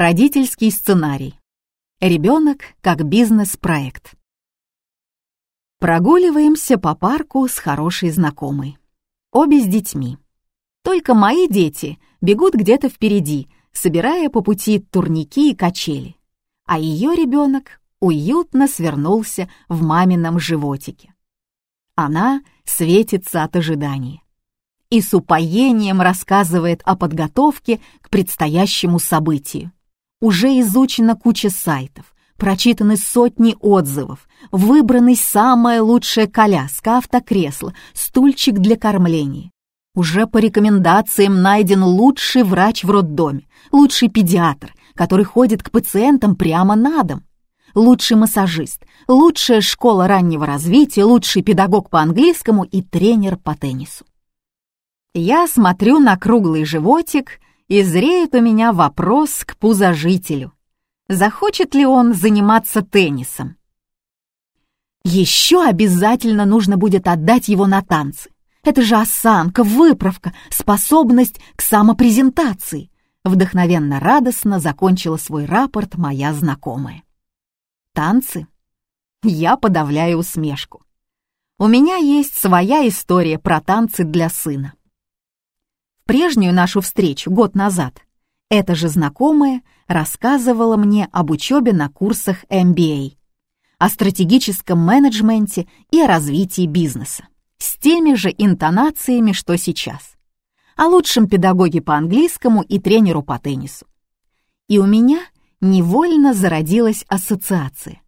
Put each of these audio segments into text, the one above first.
Родительский сценарий. Ребенок как бизнес-проект. Прогуливаемся по парку с хорошей знакомой. Обе с детьми. Только мои дети бегут где-то впереди, собирая по пути турники и качели. А ее ребенок уютно свернулся в мамином животике. Она светится от ожидания и с упоением рассказывает о подготовке к предстоящему событию. Уже изучена куча сайтов, прочитаны сотни отзывов, выбраны самая лучшая коляска, автокресло, стульчик для кормления. Уже по рекомендациям найден лучший врач в роддоме, лучший педиатр, который ходит к пациентам прямо на дом, лучший массажист, лучшая школа раннего развития, лучший педагог по английскому и тренер по теннису. Я смотрю на круглый животик и зреет у меня вопрос к пузожителю. Захочет ли он заниматься теннисом? Еще обязательно нужно будет отдать его на танцы. Это же осанка, выправка, способность к самопрезентации. Вдохновенно радостно закончила свой рапорт моя знакомая. Танцы? Я подавляю усмешку. У меня есть своя история про танцы для сына прежнюю нашу встречу год назад, эта же знакомая рассказывала мне об учебе на курсах MBA, о стратегическом менеджменте и о развитии бизнеса, с теми же интонациями, что сейчас, о лучшем педагоге по английскому и тренеру по теннису. И у меня невольно зародилась ассоциация.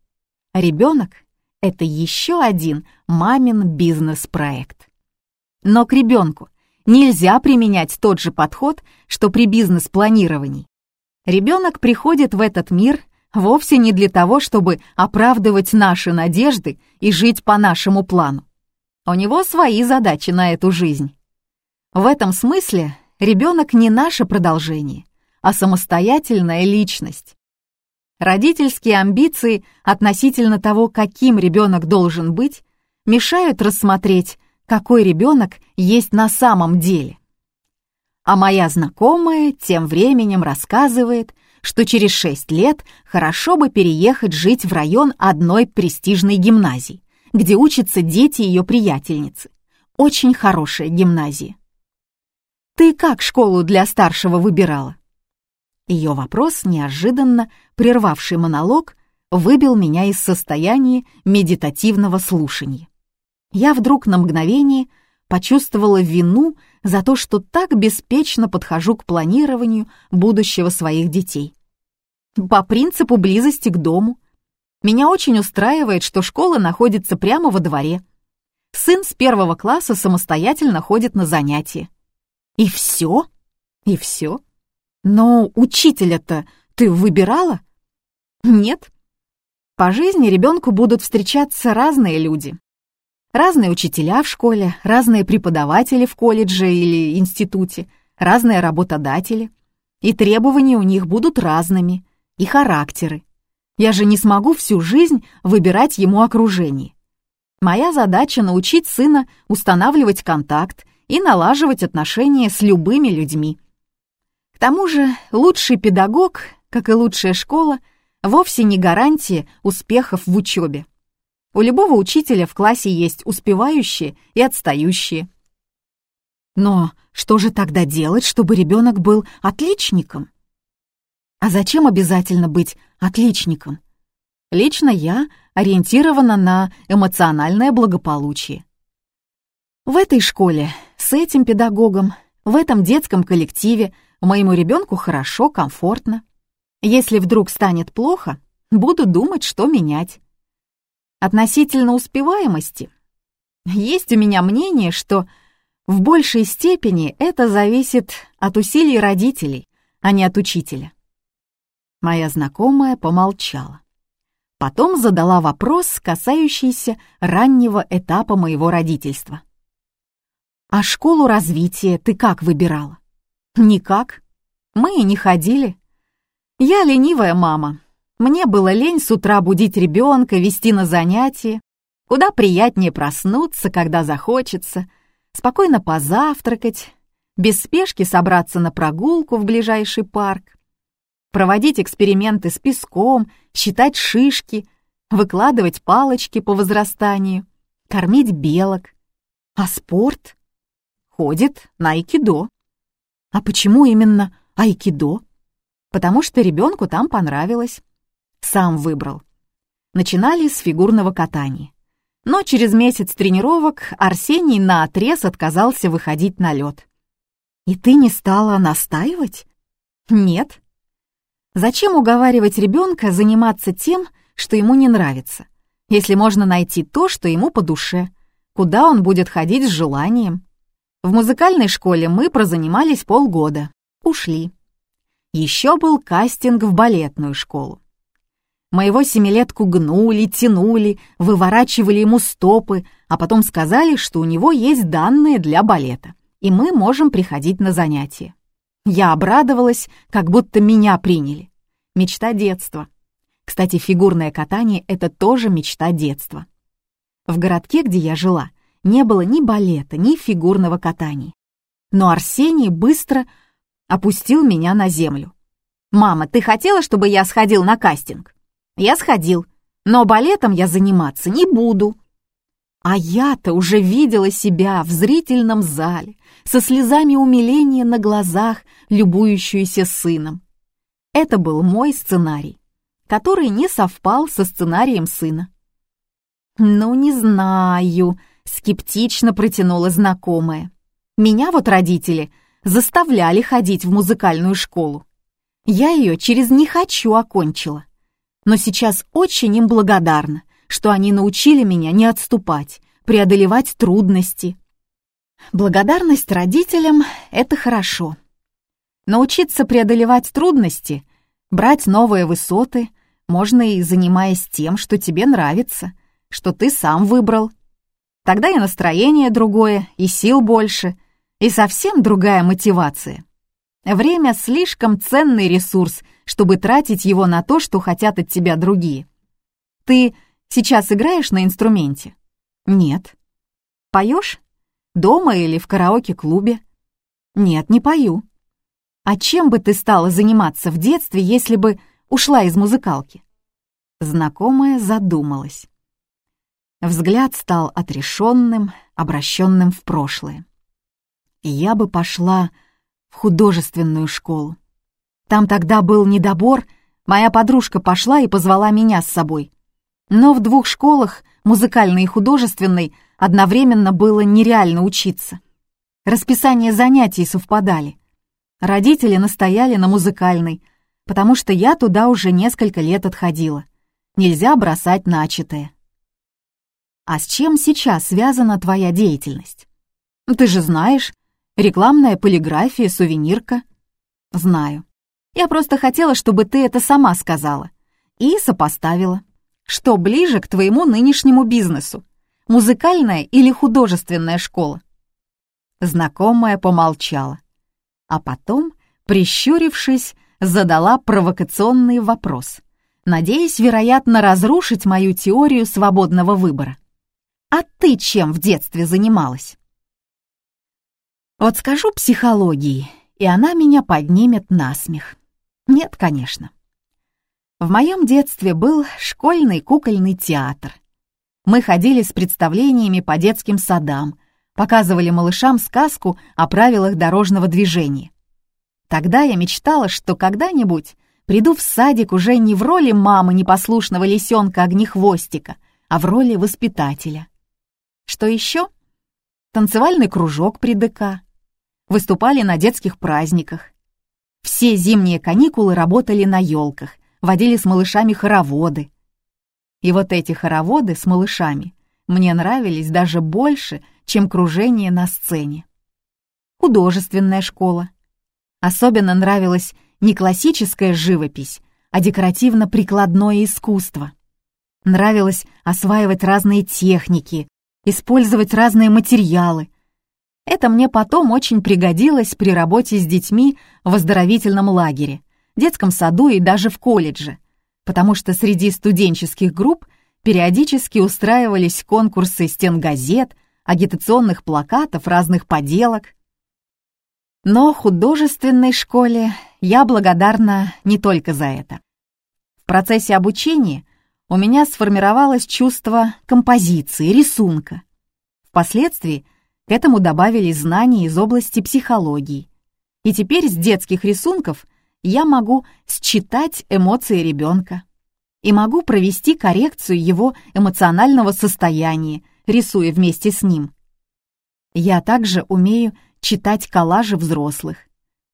Ребенок — это еще один мамин бизнес-проект. Но к ребенку нельзя применять тот же подход, что при бизнес-планировании. Ребенок приходит в этот мир вовсе не для того, чтобы оправдывать наши надежды и жить по нашему плану. У него свои задачи на эту жизнь. В этом смысле ребенок не наше продолжение, а самостоятельная личность. Родительские амбиции относительно того, каким ребенок должен быть, мешают рассмотреть, какой ребенок есть на самом деле. А моя знакомая тем временем рассказывает, что через шесть лет хорошо бы переехать жить в район одной престижной гимназии, где учатся дети ее приятельницы. Очень хорошая гимназия. «Ты как школу для старшего выбирала?» Ее вопрос, неожиданно прервавший монолог, выбил меня из состояния медитативного слушания я вдруг на мгновение почувствовала вину за то, что так беспечно подхожу к планированию будущего своих детей. По принципу близости к дому. Меня очень устраивает, что школа находится прямо во дворе. Сын с первого класса самостоятельно ходит на занятия. И все? И все? Но учителя-то ты выбирала? Нет. По жизни ребенку будут встречаться разные люди, Разные учителя в школе, разные преподаватели в колледже или институте, разные работодатели. И требования у них будут разными, и характеры. Я же не смогу всю жизнь выбирать ему окружение. Моя задача — научить сына устанавливать контакт и налаживать отношения с любыми людьми. К тому же лучший педагог, как и лучшая школа, вовсе не гарантия успехов в учебе. У любого учителя в классе есть успевающие и отстающие. Но что же тогда делать, чтобы ребенок был отличником? А зачем обязательно быть отличником? Лично я ориентирована на эмоциональное благополучие. В этой школе, с этим педагогом, в этом детском коллективе моему ребенку хорошо, комфортно. Если вдруг станет плохо, буду думать, что менять. Относительно успеваемости, есть у меня мнение, что в большей степени это зависит от усилий родителей, а не от учителя. Моя знакомая помолчала. Потом задала вопрос, касающийся раннего этапа моего родительства. «А школу развития ты как выбирала?» «Никак. Мы и не ходили. Я ленивая мама, мне было лень с утра будить ребенка, вести на занятия. Куда приятнее проснуться, когда захочется, спокойно позавтракать, без спешки собраться на прогулку в ближайший парк. проводить эксперименты с песком, считать шишки, выкладывать палочки по возрастанию, кормить белок. А спорт? Ходит на айкидо. А почему именно айкидо? Потому что ребенку там понравилось. Сам выбрал. Начинали с фигурного катания. Но через месяц тренировок Арсений наотрез отказался выходить на лед. «И ты не стала настаивать?» «Нет». Зачем уговаривать ребенка заниматься тем, что ему не нравится, если можно найти то, что ему по душе, куда он будет ходить с желанием? В музыкальной школе мы прозанимались полгода, ушли. Еще был кастинг в балетную школу. Моего семилетку гнули, тянули, выворачивали ему стопы, а потом сказали, что у него есть данные для балета, и мы можем приходить на занятия. Я обрадовалась, как будто меня приняли. Мечта детства. Кстати, фигурное катание — это тоже мечта детства. В городке, где я жила, не было ни балета, ни фигурного катания. Но Арсений быстро опустил меня на землю. «Мама, ты хотела, чтобы я сходил на кастинг?» Я сходил, но балетом я заниматься не буду. А я-то уже видела себя в зрительном зале, со слезами умиления на глазах, любующуюся сыном. Это был мой сценарий, который не совпал со сценарием сына. «Ну, не знаю», — скептично протянула знакомая. «Меня вот родители заставляли ходить в музыкальную школу. Я ее через «не хочу» окончила но сейчас очень им благодарна, что они научили меня не отступать, преодолевать трудности. Благодарность родителям — это хорошо. Научиться преодолевать трудности, брать новые высоты можно и занимаясь тем, что тебе нравится, что ты сам выбрал. Тогда и настроение другое, и сил больше, и совсем другая мотивация. Время — слишком ценный ресурс, чтобы тратить его на то, что хотят от тебя другие. Ты сейчас играешь на инструменте? Нет. Поешь? Дома или в караоке-клубе? Нет, не пою. А чем бы ты стала заниматься в детстве, если бы ушла из музыкалки? Знакомая задумалась. Взгляд стал отрешенным, обращенным в прошлое. Я бы пошла в художественную школу. Там тогда был недобор, моя подружка пошла и позвала меня с собой. Но в двух школах, музыкальной и художественной, одновременно было нереально учиться. Расписание занятий совпадали. Родители настояли на музыкальной, потому что я туда уже несколько лет отходила. Нельзя бросать начатое. А с чем сейчас связана твоя деятельность? Ты же знаешь, Рекламная полиграфия, сувенирка. Знаю. Я просто хотела, чтобы ты это сама сказала. И сопоставила. Что ближе к твоему нынешнему бизнесу? Музыкальная или художественная школа? Знакомая помолчала. А потом, прищурившись, задала провокационный вопрос, надеясь, вероятно, разрушить мою теорию свободного выбора. «А ты чем в детстве занималась?» Вот скажу психологии, и она меня поднимет на смех. Нет, конечно. В моем детстве был школьный кукольный театр. Мы ходили с представлениями по детским садам, показывали малышам сказку о правилах дорожного движения. Тогда я мечтала, что когда-нибудь приду в садик уже не в роли мамы непослушного лисенка-огнехвостика, а в роли воспитателя. Что еще? Танцевальный кружок при ДК, выступали на детских праздниках. Все зимние каникулы работали на елках, водили с малышами хороводы. И вот эти хороводы с малышами мне нравились даже больше, чем кружение на сцене. Художественная школа. Особенно нравилась не классическая живопись, а декоративно-прикладное искусство. Нравилось осваивать разные техники, использовать разные материалы, это мне потом очень пригодилось при работе с детьми в оздоровительном лагере, детском саду и даже в колледже, потому что среди студенческих групп периодически устраивались конкурсы стенгазет, агитационных плакатов, разных поделок. Но художественной школе я благодарна не только за это. В процессе обучения у меня сформировалось чувство композиции, рисунка. Впоследствии к этому добавились знания из области психологии. И теперь с детских рисунков я могу считать эмоции ребенка и могу провести коррекцию его эмоционального состояния, рисуя вместе с ним. Я также умею читать коллажи взрослых,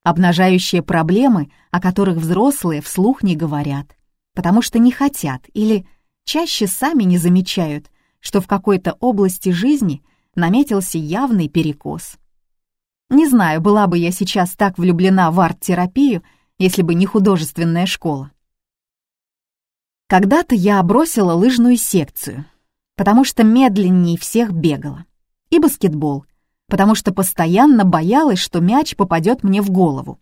обнажающие проблемы, о которых взрослые вслух не говорят, потому что не хотят или чаще сами не замечают, что в какой-то области жизни наметился явный перекос. Не знаю, была бы я сейчас так влюблена в арт-терапию, если бы не художественная школа. Когда-то я бросила лыжную секцию, потому что медленнее всех бегала, и баскетбол, потому что постоянно боялась, что мяч попадет мне в голову.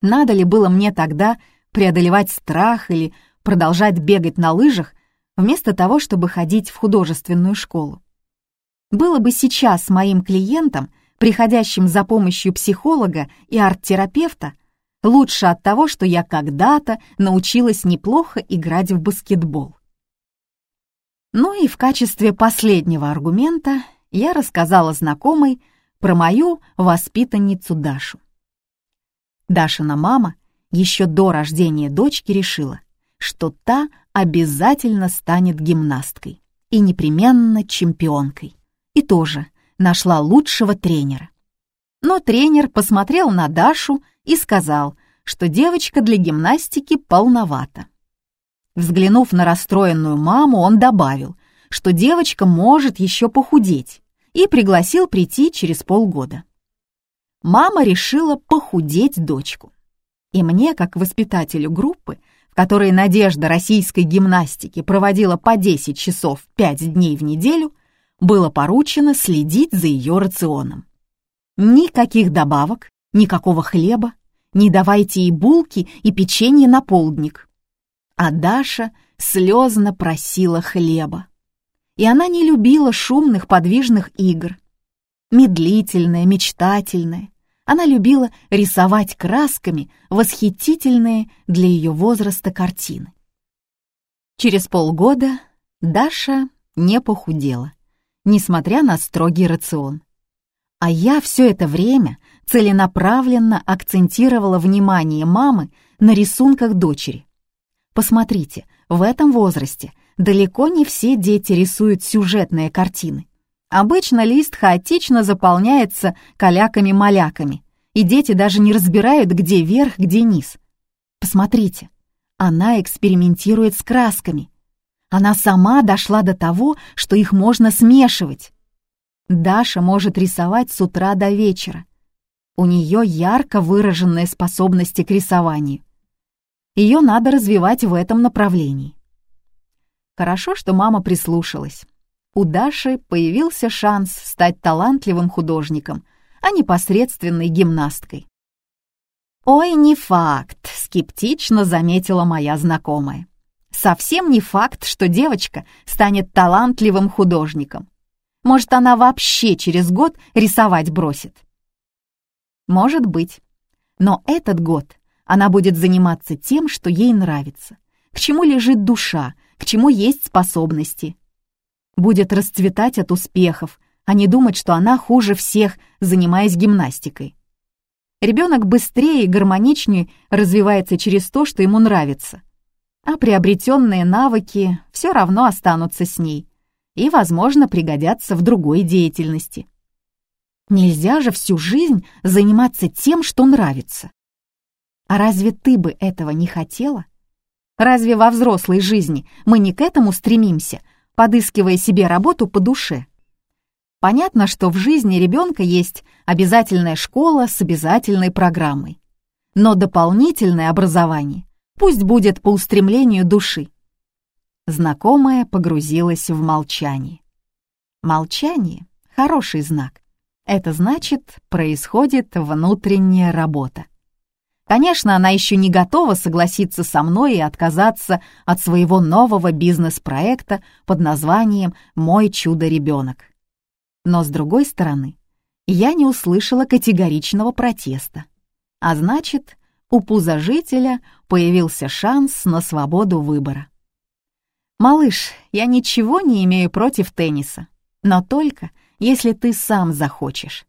Надо ли было мне тогда преодолевать страх или продолжать бегать на лыжах, вместо того, чтобы ходить в художественную школу? Было бы сейчас моим клиентам, приходящим за помощью психолога и арт-терапевта, лучше от того, что я когда-то научилась неплохо играть в баскетбол. Ну и в качестве последнего аргумента я рассказала знакомой про мою воспитанницу Дашу. Дашина мама еще до рождения дочки решила, что та обязательно станет гимнасткой и непременно чемпионкой. И тоже нашла лучшего тренера. Но тренер посмотрел на Дашу и сказал, что девочка для гимнастики полновата. Взглянув на расстроенную маму, он добавил, что девочка может еще похудеть, и пригласил прийти через полгода. Мама решила похудеть дочку. И мне, как воспитателю группы, в которой Надежда российской гимнастики проводила по 10 часов 5 дней в неделю, было поручено следить за ее рационом. Никаких добавок, никакого хлеба, не давайте ей булки и печенье на полдник. А Даша слезно просила хлеба. И она не любила шумных подвижных игр. Медлительная, мечтательная. Она любила рисовать красками восхитительные для ее возраста картины. Через полгода Даша не похудела, несмотря на строгий рацион. А я все это время целенаправленно акцентировала внимание мамы на рисунках дочери. Посмотрите, в этом возрасте далеко не все дети рисуют сюжетные картины. Обычно лист хаотично заполняется каляками-маляками, и дети даже не разбирают, где верх, где низ. Посмотрите, она экспериментирует с красками. Она сама дошла до того, что их можно смешивать. Даша может рисовать с утра до вечера. У нее ярко выраженные способности к рисованию. Ее надо развивать в этом направлении. Хорошо, что мама прислушалась. У Даши появился шанс стать талантливым художником, а не посредственной гимнасткой. «Ой, не факт», — скептично заметила моя знакомая. «Совсем не факт, что девочка станет талантливым художником. Может, она вообще через год рисовать бросит? Может быть. Но этот год она будет заниматься тем, что ей нравится, к чему лежит душа, к чему есть способности. Будет расцветать от успехов, а не думать, что она хуже всех, занимаясь гимнастикой. Ребенок быстрее и гармоничнее развивается через то, что ему нравится. А приобретенные навыки все равно останутся с ней и, возможно, пригодятся в другой деятельности. Нельзя же всю жизнь заниматься тем, что нравится. А разве ты бы этого не хотела? Разве во взрослой жизни мы не к этому стремимся, подыскивая себе работу по душе? Понятно, что в жизни ребенка есть обязательная школа с обязательной программой. Но дополнительное образование пусть будет по устремлению души. Знакомая погрузилась в молчание. Молчание — хороший знак. Это значит, происходит внутренняя работа. Конечно, она еще не готова согласиться со мной и отказаться от своего нового бизнес-проекта под названием «Мой чудо-ребенок». Но, с другой стороны, я не услышала категоричного протеста. А значит, у пузожителя появился шанс на свободу выбора. «Малыш, я ничего не имею против тенниса, но только если ты сам захочешь».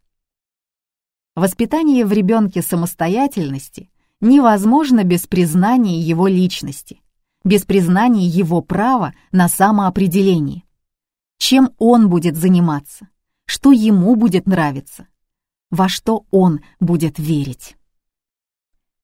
Воспитание в ребенке самостоятельности невозможно без признания его личности, без признания его права на самоопределение. Чем он будет заниматься, что ему будет нравиться, во что он будет верить.